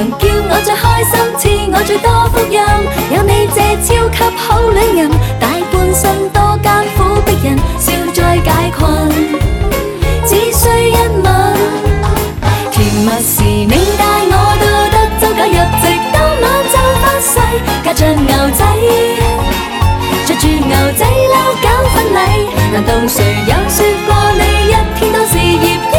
能叫我最开心，赐我最多福音。有你这超级好恋人，大半生多艰苦，的人笑再解困，只需一吻。甜蜜时你带我到德州假日，直到晚就发誓隔着牛仔，着住牛仔捞搞婚礼。难道谁有说过你一天当事业？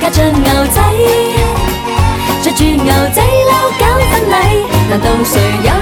加著牛仔，着住牛仔褛搞婚礼，难道谁有？